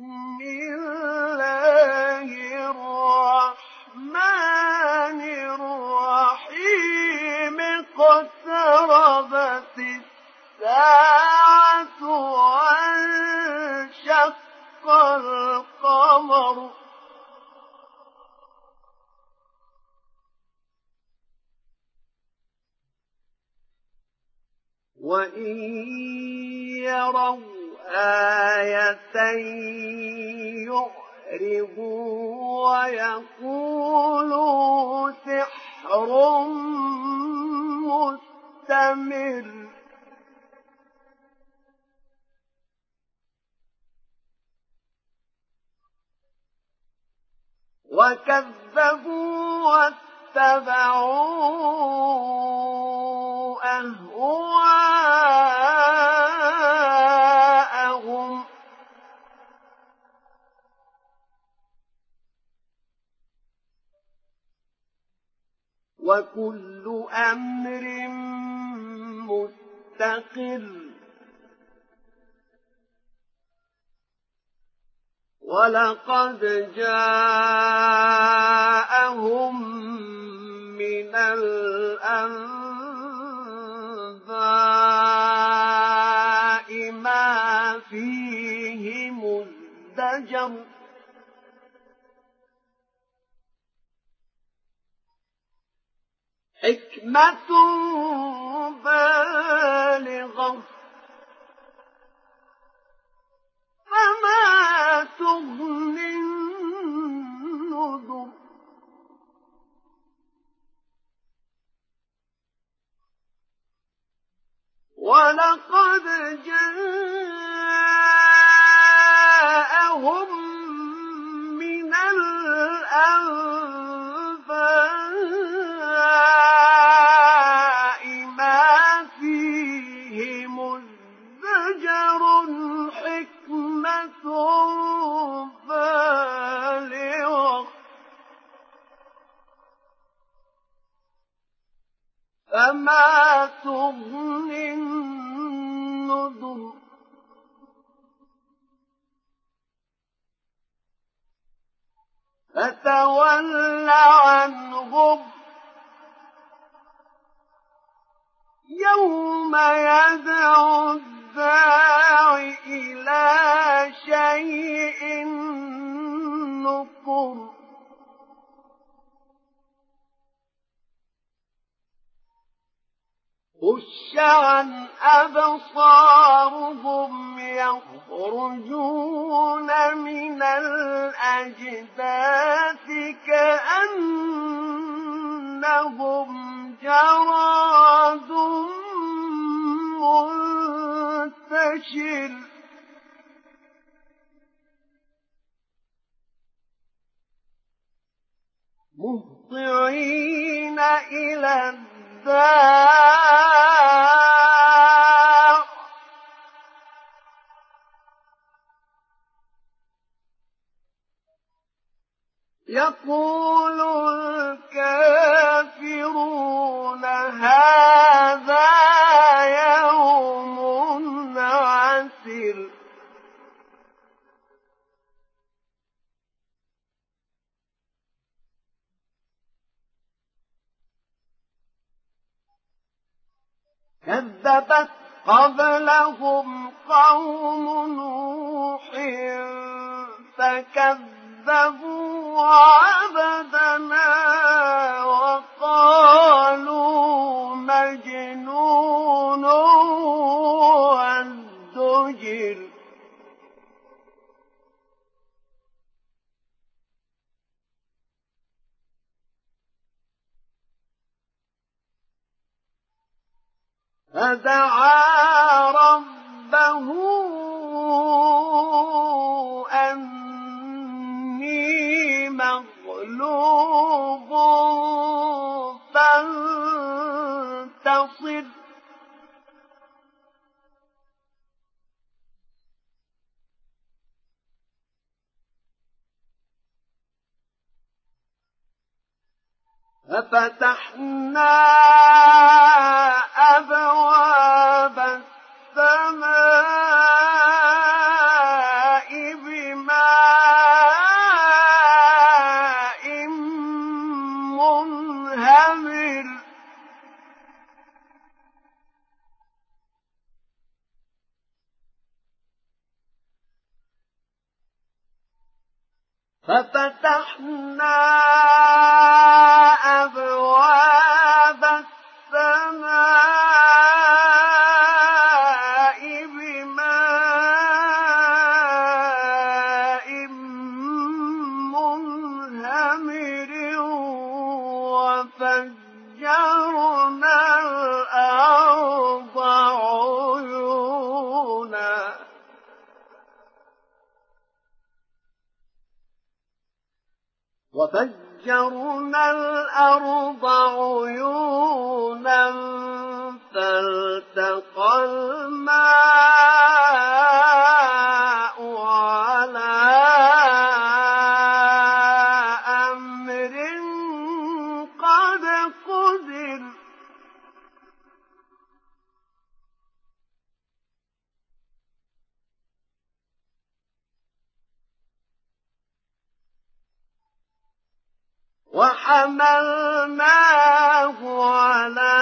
Yeah. وكذبوا واتبعوا أهواءهم. وكل أمر مستقر. ولقد جاءهم من الأنباء ما فيه مزدجر حكمة بالغة تغني النذر ولقد جاءهم يقول الكافرون هذا يوم عسر كذبت قبلهم قوم نوح فكذبوا عبدنا وقالوا مجنون وازدجر فدعا ففتحنا أبواب وفجرنا الأرض وحملناه على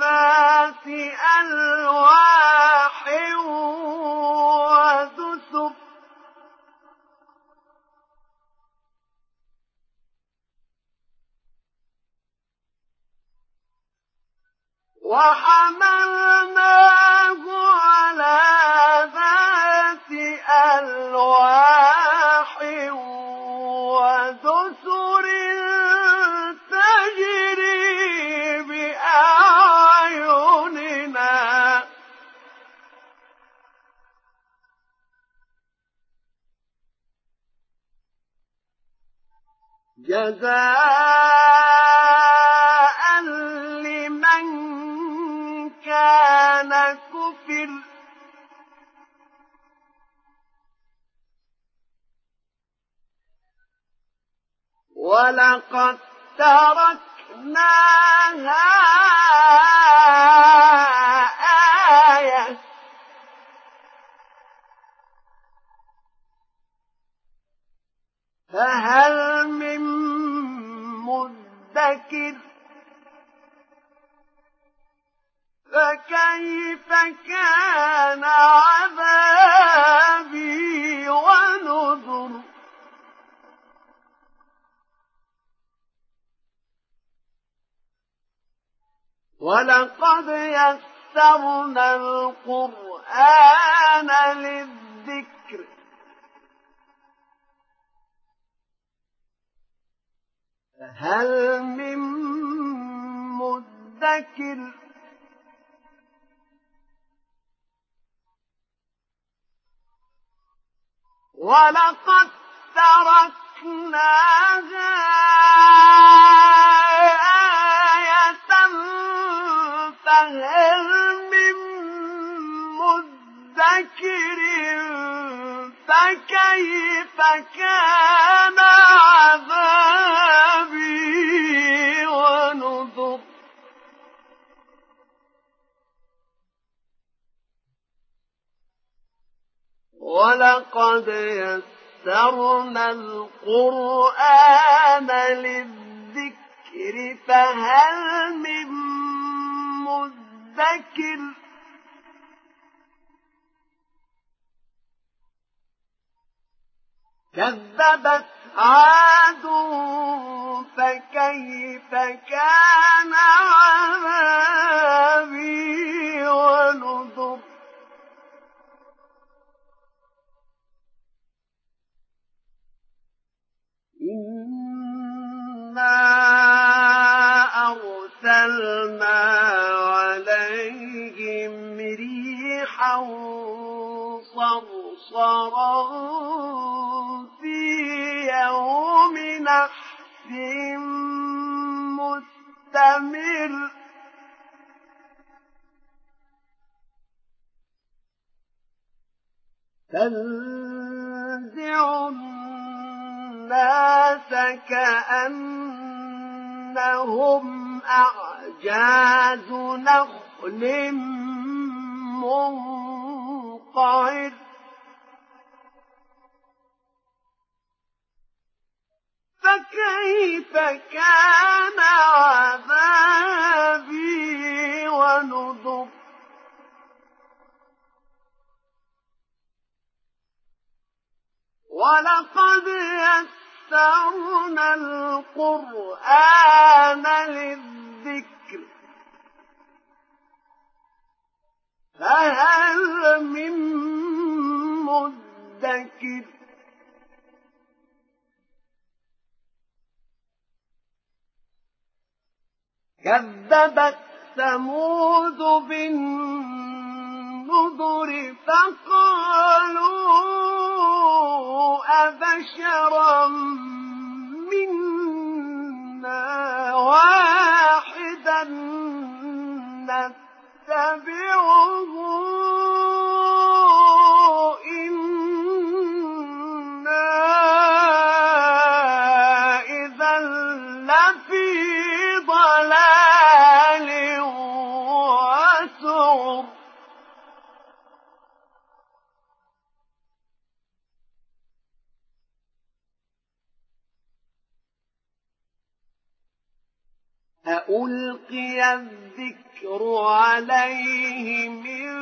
ذات ألواح ودسر. وحملناه جزاء لمن كان كفر. ولقد تركناها مدكر فكيف كان عذابي ونذر؟ ولقد يسرنا القرآن للذكر فهل من مدكر؟ ولقد تركناها آية فهل من مدكر؟ فكيف كان عذابي ونذر؟ ولقد يسرنا القرآن للذكر فهل من مدكر كذبت عاد فكيف كان عذابي ونذر؟ إنا أرسلنا عليهم ريحا صرصرا نحس مستمر. تنزع الناس كأنهم أعجاز نخل منقعر. فكيف كان عذابي ونذر؟ ولقد يسرنا القرآن للذكر فهل من كذبت ثمود بالنذر فقالوا أبشرا منا واحدا ألقي الذكر عليه من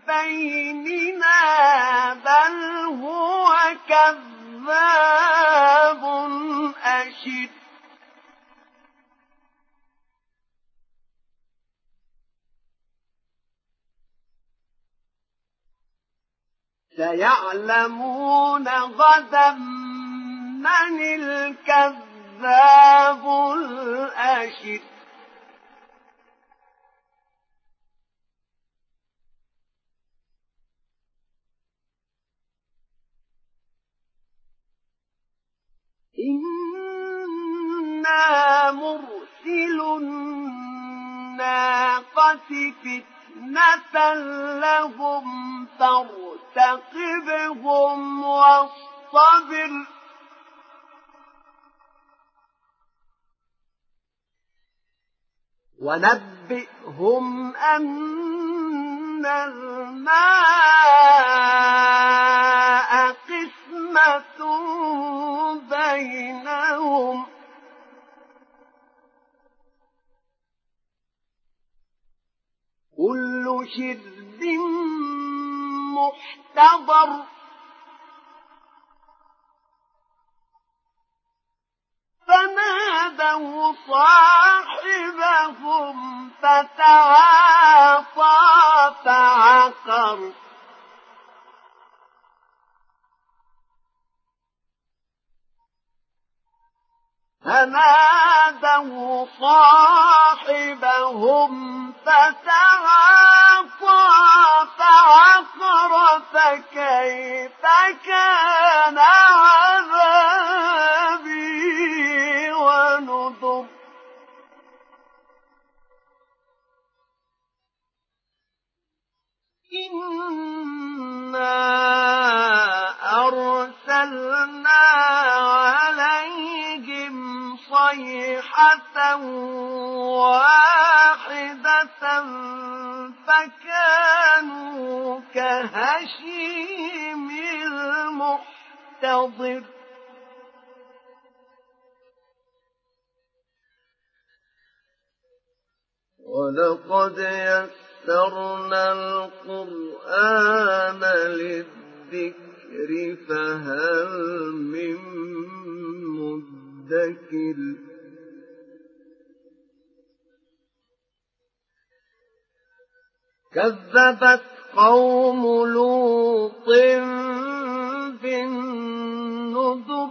بيننا بل هو كذاب أشد. سيعلمون غدا من الكذاب العذاب إنا مرسل الناقة فتنة لهم فارتقبهم واصطبر ونبئهم أن الماء قسمة بينهم كل شرد محتضر فنادوا صاحبهم فتعاطى فعقر فنادوا صاحبهم فتعاطى فعقر فكيف كان واحدة فكانوا كهشيم المحتضر. ولقد يسرنا القرآن للذكر فهل من مدكر؟ كذبت قوم لوط بالنذر.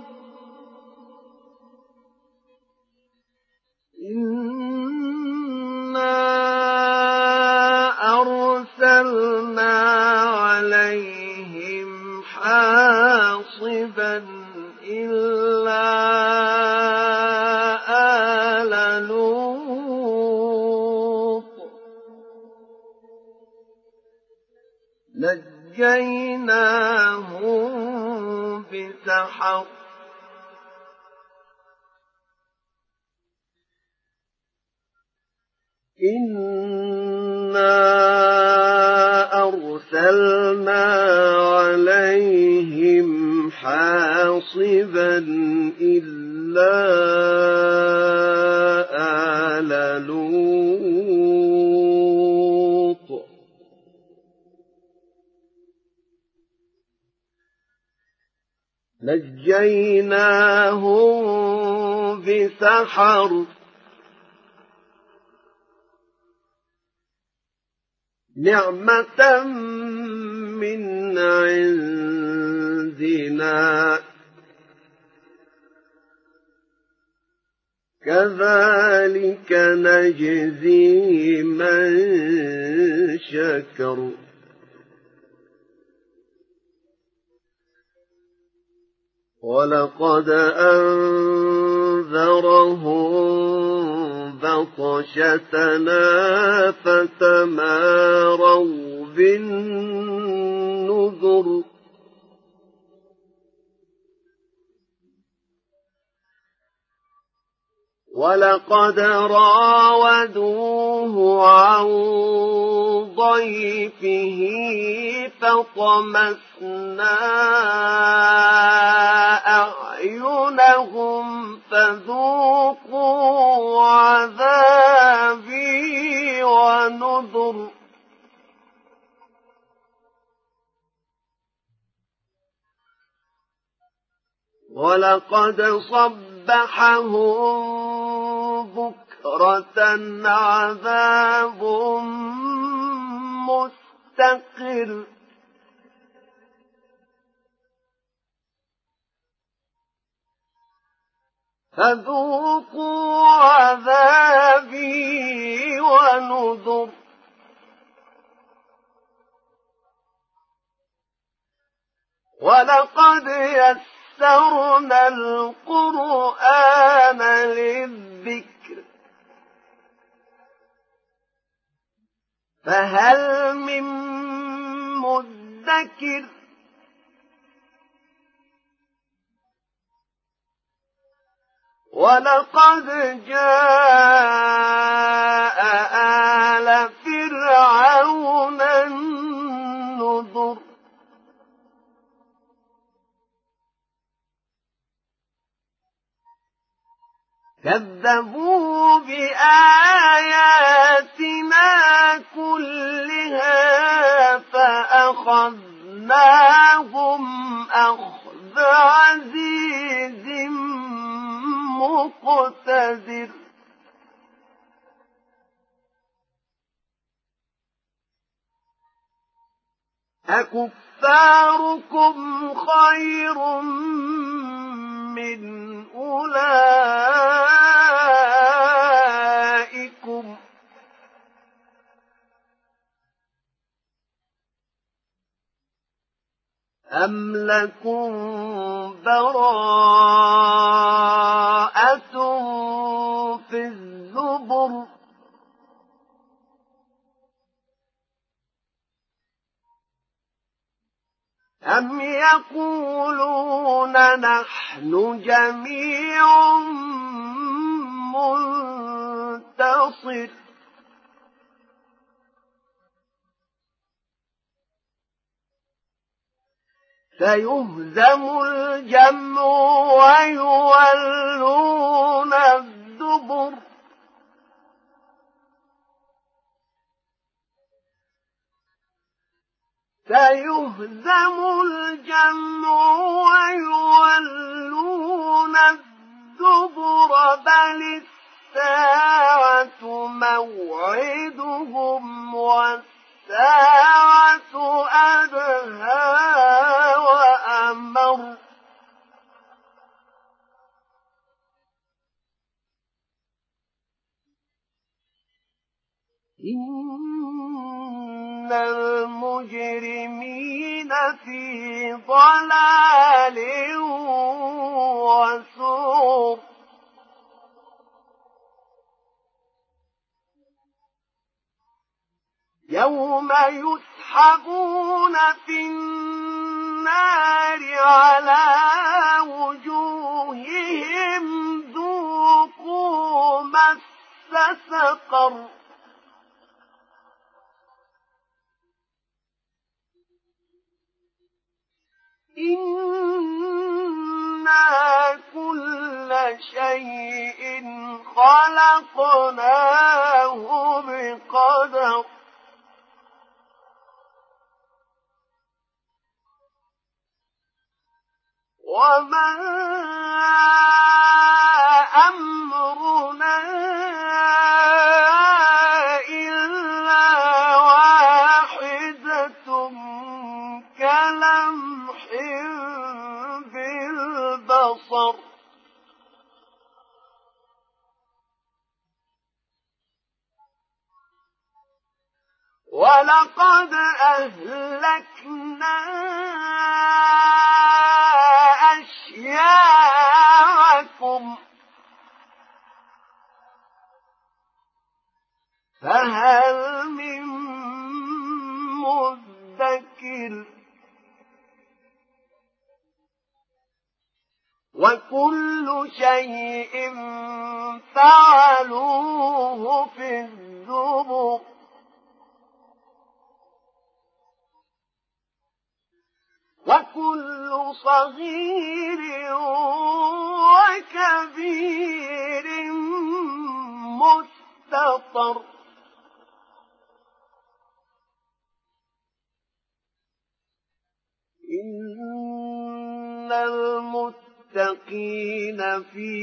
إنا أرسلنا عليهم حاصبا نجيناهم بسحر إنا أرسلنا عليهم حاصبا إلا آل لوط نجيناهم بسحر. نعمة من عندنا. كذلك نجزي من شكر. ولقد أنذرهم بطشتنا فتماروا بالنذر ولقد راودوه عن ضيفه فطمسنا أعينهم فذوقوا عذابي ونذر. ولقد صبحهم بكرة عذاب مستقر. فذوقوا عذابي ونذر. ولقد يسرنا القرآن للذكر. فهل من مدكر؟ ولقد جاء آل كذبوا بآياتنا كلها فأخذناهم أخذ عزيز مقتدر أكفاركم خير من أولئكم أم لكم براءة في الزبر أم يقولون نحن جميع منتصر؟ سيهزم الجمع ويولون الدبر. سيهزم الجمع ويولون الدبر بل الساعة موعدهم والساعة أدهى وأمر. إن المجرمين في ضلال وسوء. يوم يسحبون في النار على وجوههم ذوقوا مس سقر. إنا كل شيء خلقناه بقدر وما ولقد أهلكنا أشياعكم فهل من مدكر؟ وكل شيء فعلوه في الزبر. وكل صغير وكبير مستطر. إن المتقين في